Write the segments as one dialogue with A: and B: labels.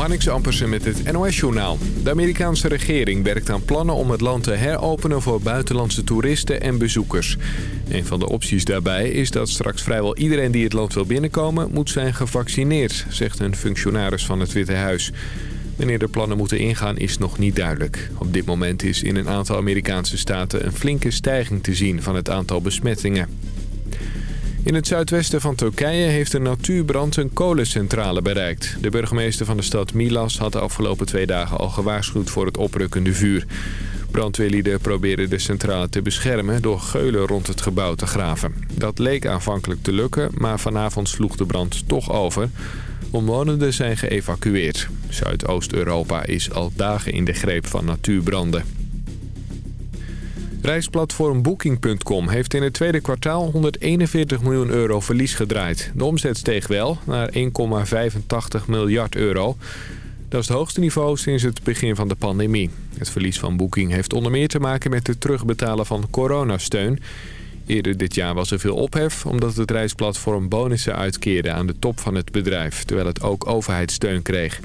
A: Marnix Ampersen met het NOS-journaal. De Amerikaanse regering werkt aan plannen om het land te heropenen voor buitenlandse toeristen en bezoekers. Een van de opties daarbij is dat straks vrijwel iedereen die het land wil binnenkomen moet zijn gevaccineerd, zegt een functionaris van het Witte Huis. Wanneer de plannen moeten ingaan is nog niet duidelijk. Op dit moment is in een aantal Amerikaanse staten een flinke stijging te zien van het aantal besmettingen. In het zuidwesten van Turkije heeft een natuurbrand een kolencentrale bereikt. De burgemeester van de stad Milas had de afgelopen twee dagen al gewaarschuwd voor het oprukkende vuur. Brandweerlieden probeerden de centrale te beschermen door geulen rond het gebouw te graven. Dat leek aanvankelijk te lukken, maar vanavond sloeg de brand toch over. Omwonenden zijn geëvacueerd. Zuidoost-Europa is al dagen in de greep van natuurbranden. Reisplatform Booking.com heeft in het tweede kwartaal 141 miljoen euro verlies gedraaid. De omzet steeg wel naar 1,85 miljard euro. Dat is het hoogste niveau sinds het begin van de pandemie. Het verlies van Booking heeft onder meer te maken met het terugbetalen van coronasteun. Eerder dit jaar was er veel ophef omdat het reisplatform bonussen uitkeerde aan de top van het bedrijf... terwijl het ook overheidssteun kreeg.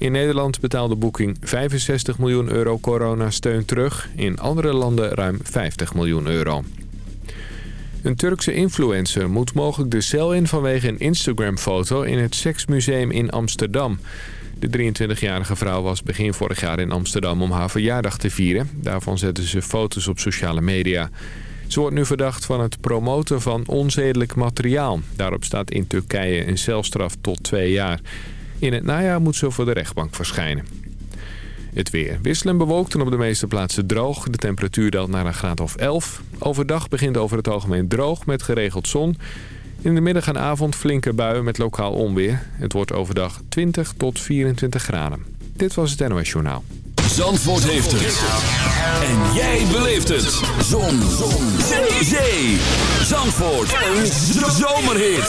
A: In Nederland betaalde Booking 65 miljoen euro coronasteun terug. In andere landen ruim 50 miljoen euro. Een Turkse influencer moet mogelijk de cel in vanwege een Instagram-foto in het Seksmuseum in Amsterdam. De 23-jarige vrouw was begin vorig jaar in Amsterdam om haar verjaardag te vieren. Daarvan zette ze foto's op sociale media. Ze wordt nu verdacht van het promoten van onzedelijk materiaal. Daarop staat in Turkije een celstraf tot twee jaar. In het najaar moet ze voor de rechtbank verschijnen. Het weer. Wisselen bewolkt en op de meeste plaatsen droog. De temperatuur daalt naar een graad of 11. Overdag begint over het algemeen droog met geregeld zon. In de middag en avond flinke buien met lokaal onweer. Het wordt overdag 20 tot 24 graden. Dit was het NOS Journaal.
B: Zandvoort heeft het. En jij beleeft het. Zon. zon. Zee. Zandvoort. Een zomerhit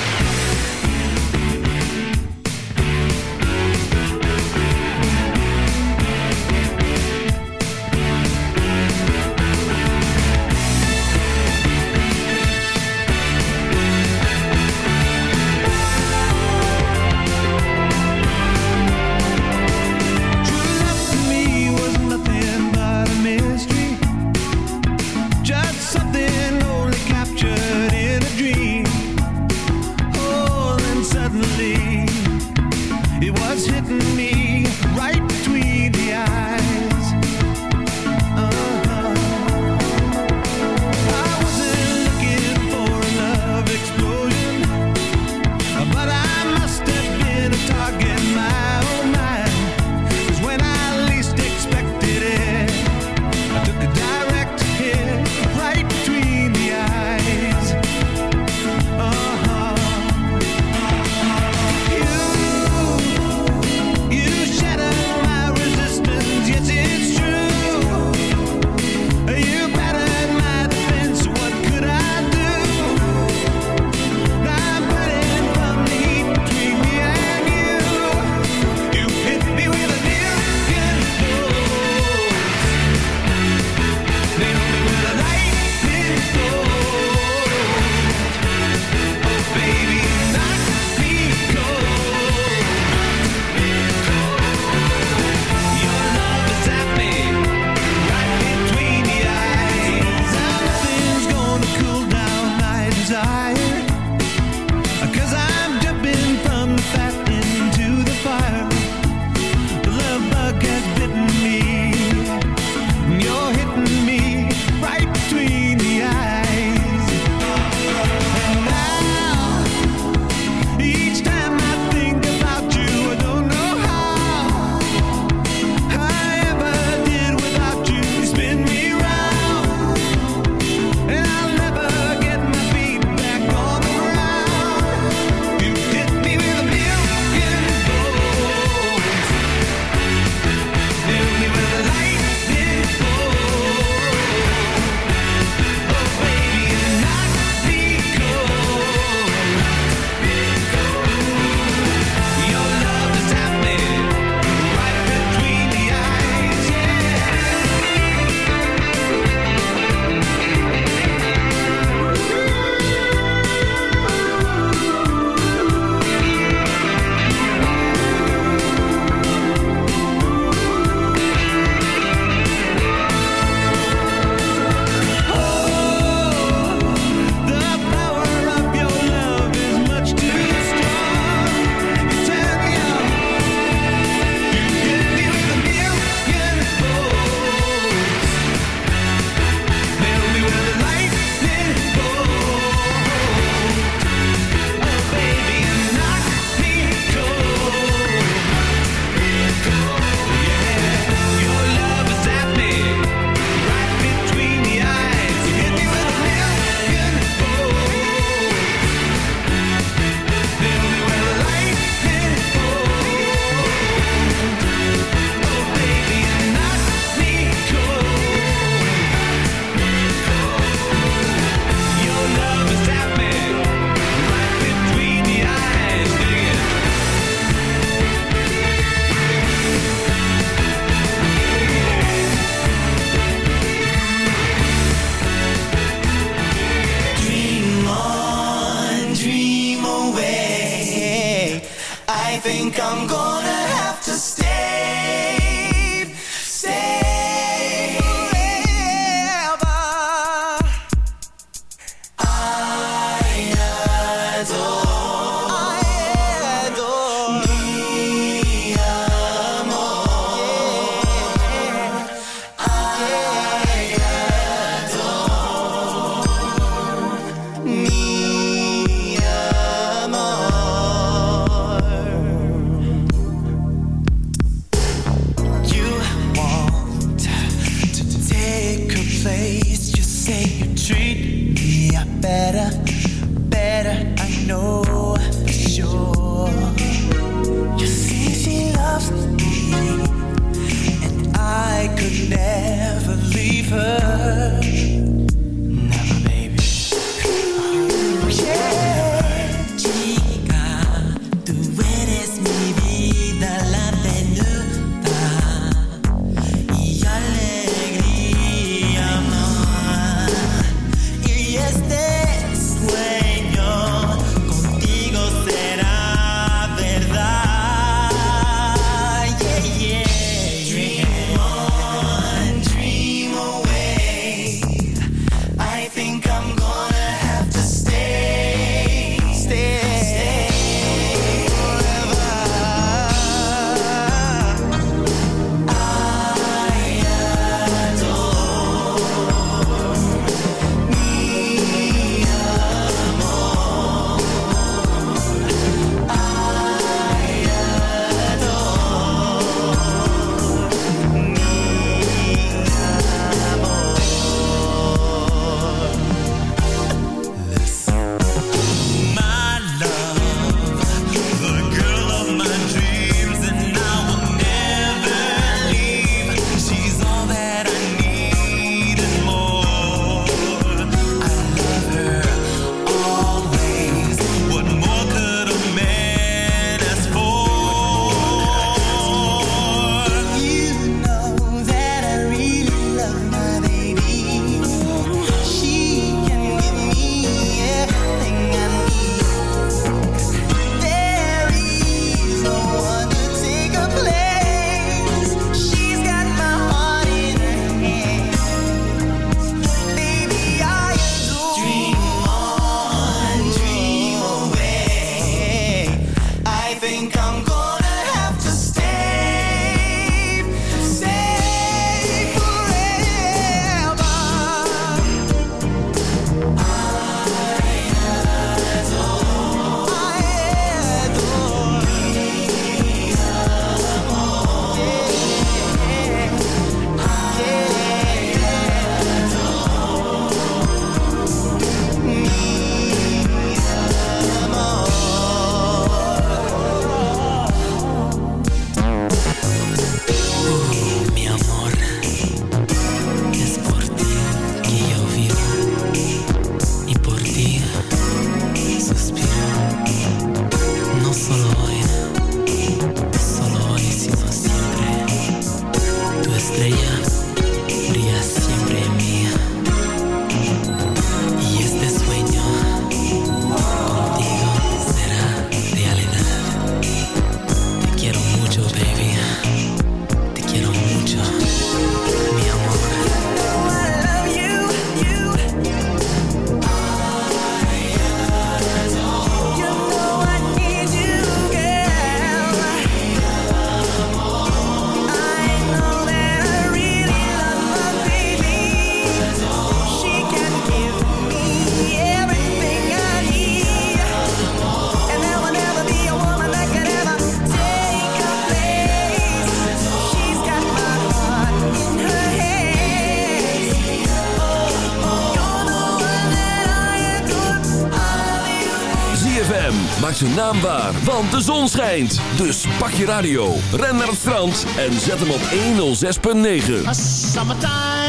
C: Zijn naam waar, want de zon schijnt. Dus pak je radio, ren naar het strand en zet hem op 106.9.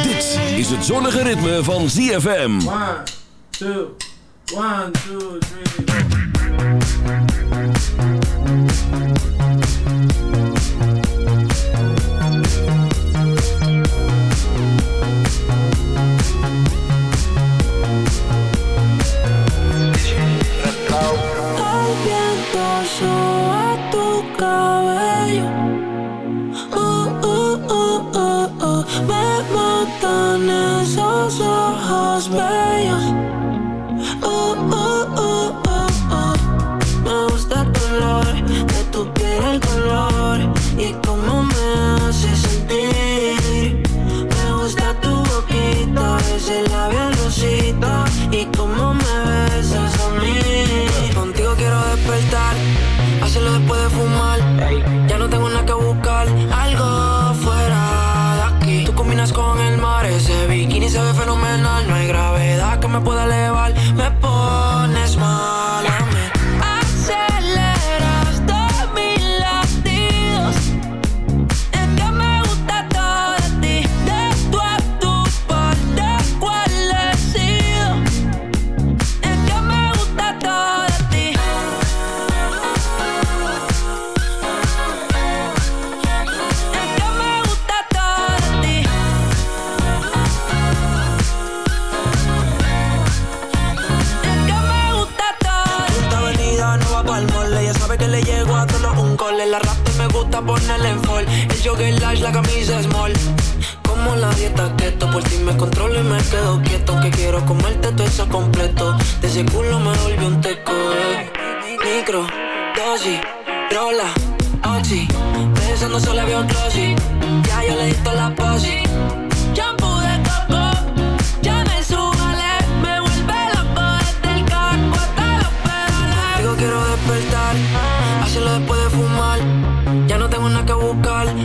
C: Dit is het zonnige ritme van ZFM. 1, 2, 1, 2, 3,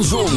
D: Van Zon,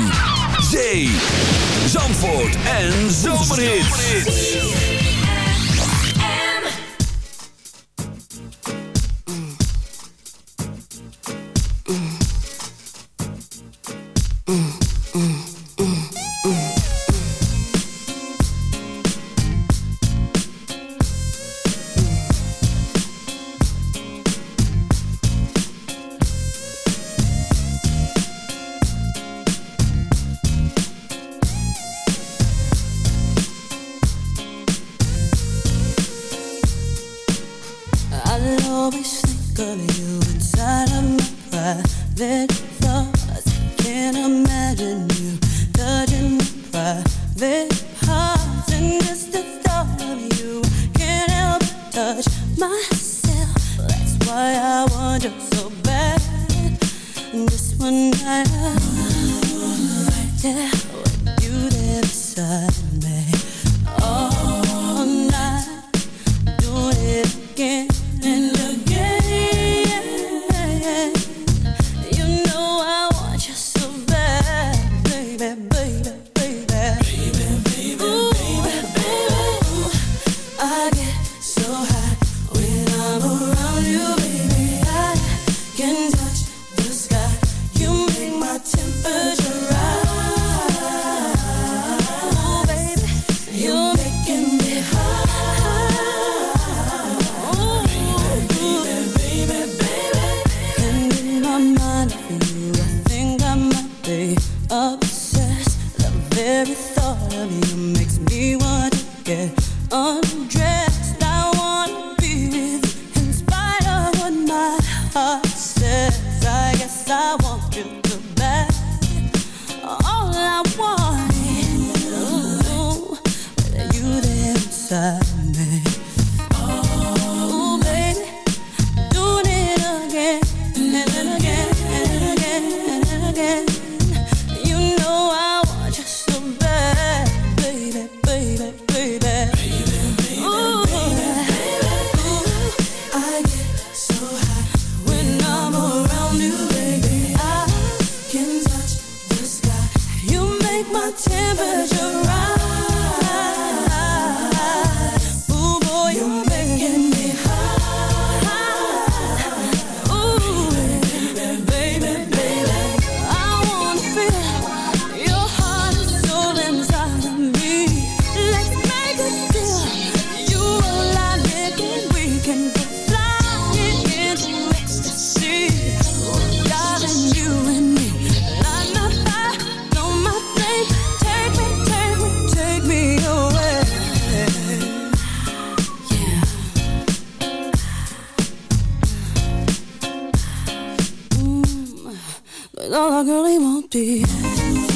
D: temperature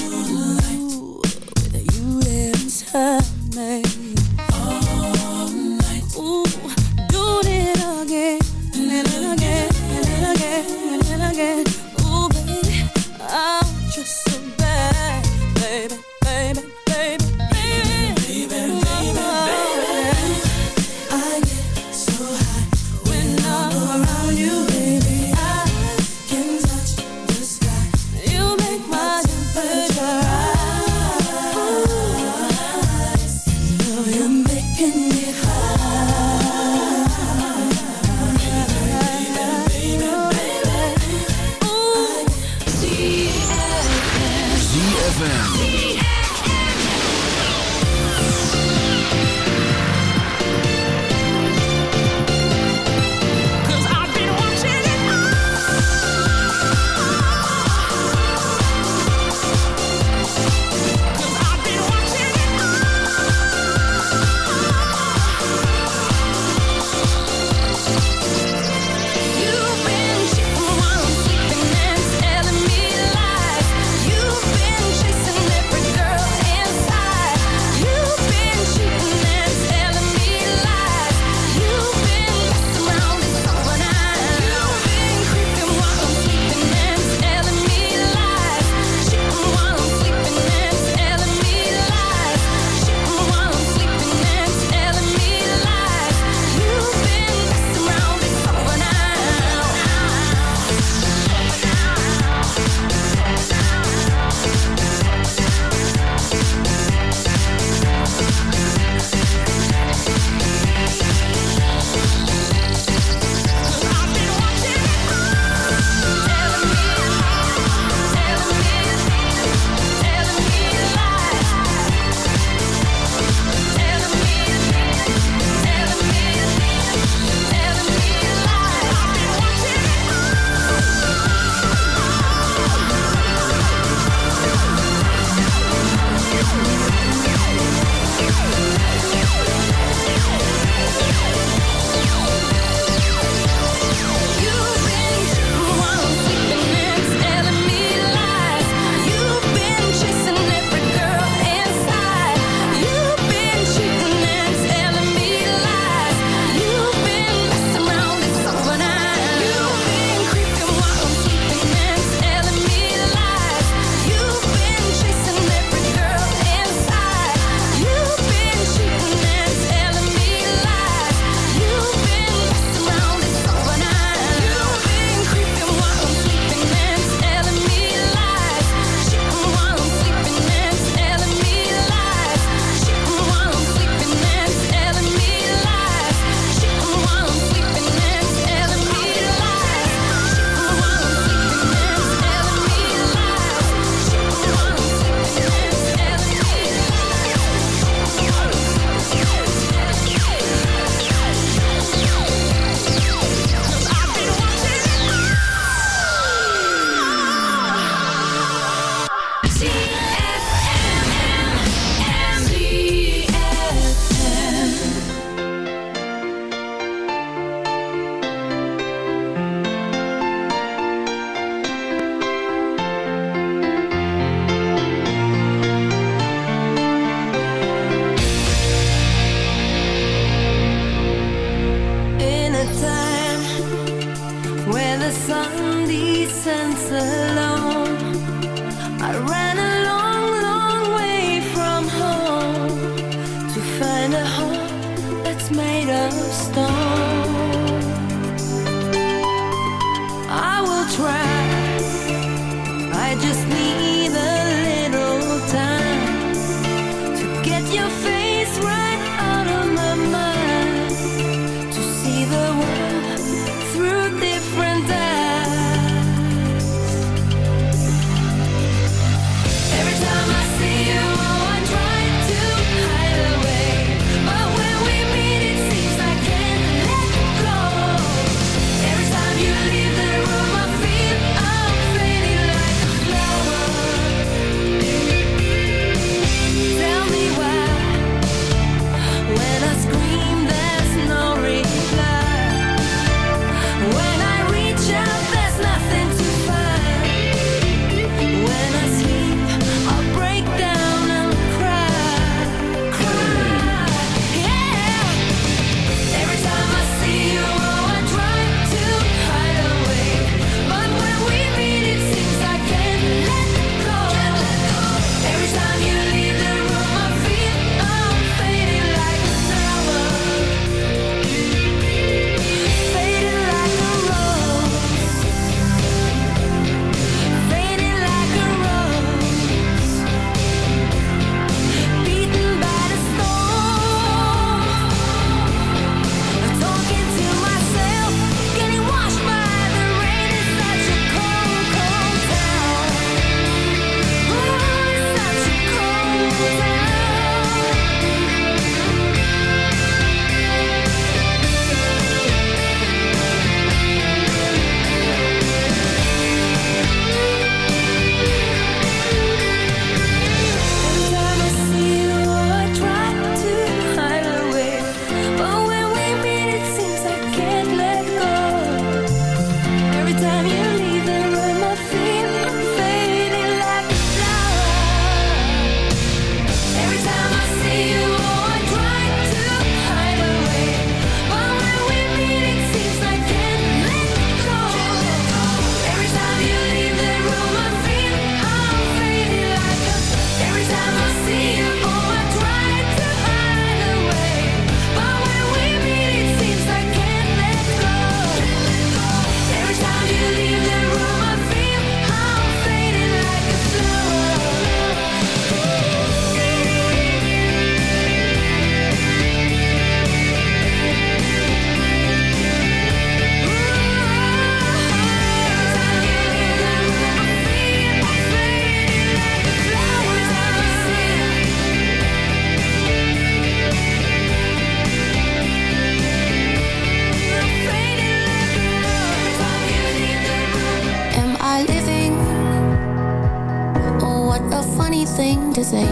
D: to say.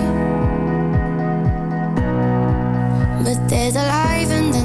D: But there's a life in the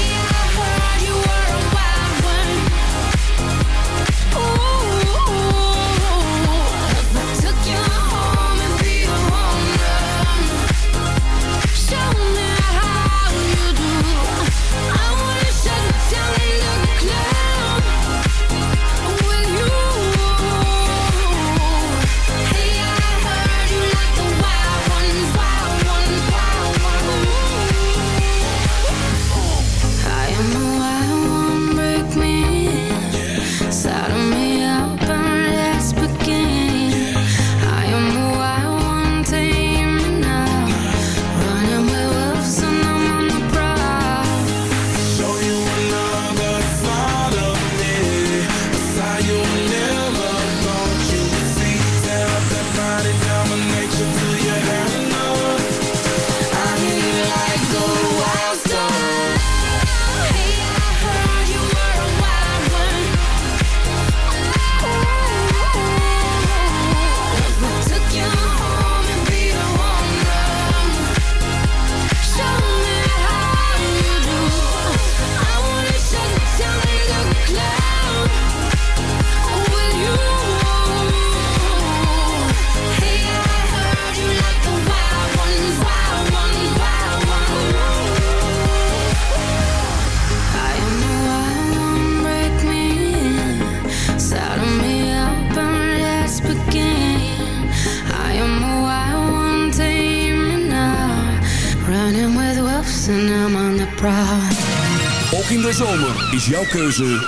E: is jouw keuze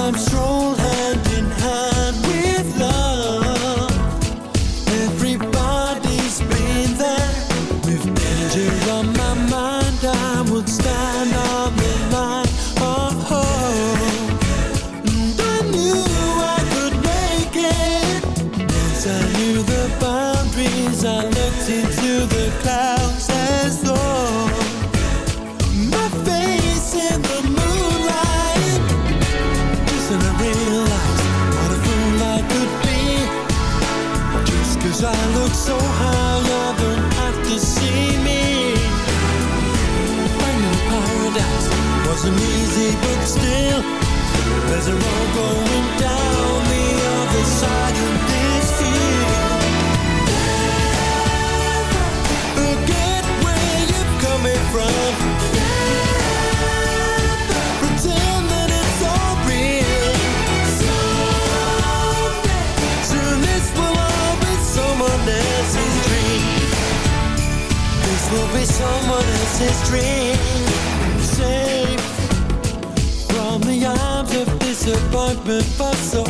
F: Sometimes stroll hand in hand his dream. Safe. From the arms of disappointment for so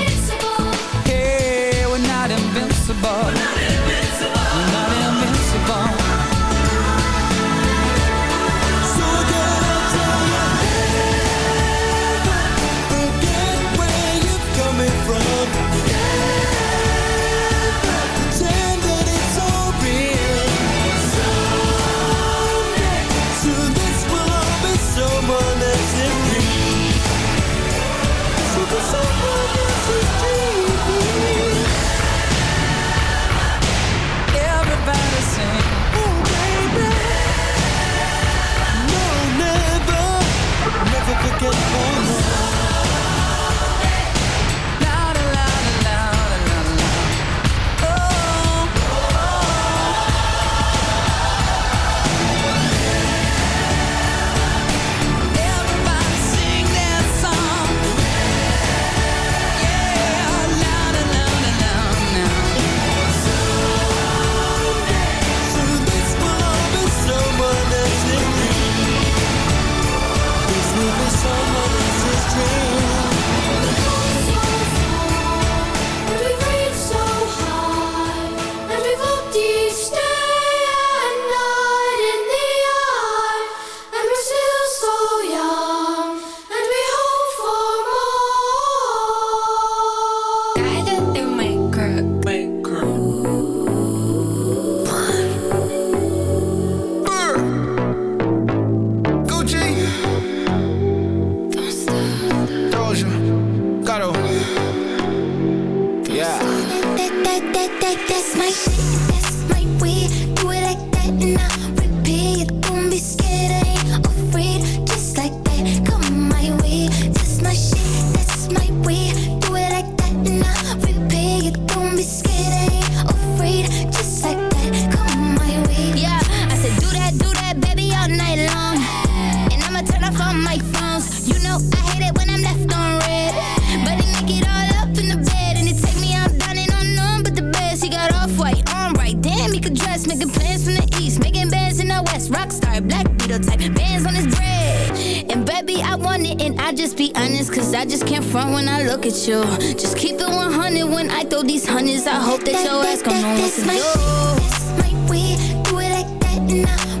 D: just be honest, cause I just can't front when I look at you. Just keep it 100 when I throw these hundreds. I hope that, your ass gon' know what to do. This might be, this might be, do it like that and I